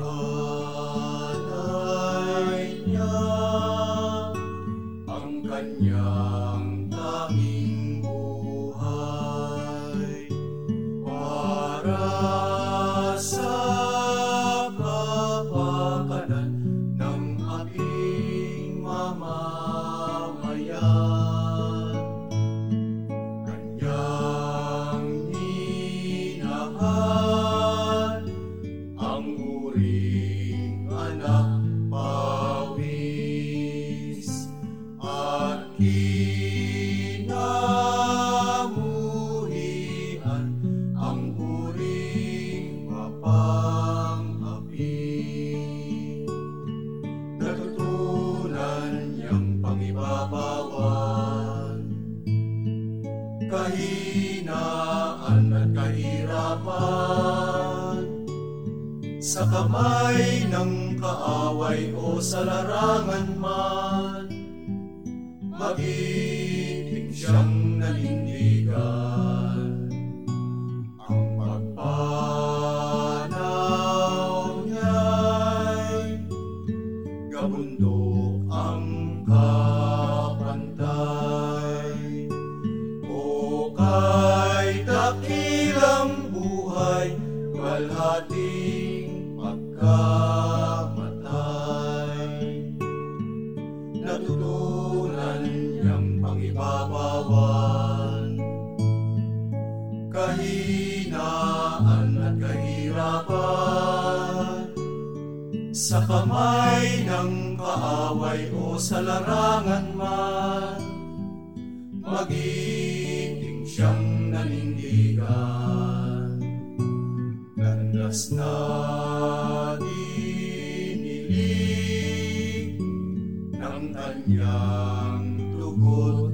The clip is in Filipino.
Oh. At kinamuhian ang uring mapang-api. Natutunan niyang pangibabawan kahinaan at kahirapan. Sa kamay ng kaaway o sa larangan man magiting siyang nanindigan. Ang pagpanaw niya'y gabundok ang kapantay. O kay dakilang buhay walhating pagkamatay niyang pangibabawan kahinaan at kahirapan. Sa kamay ng kaaway o sa larangan man magiting siyang nanindigan. Landas na dinilig ng kanyang dugo't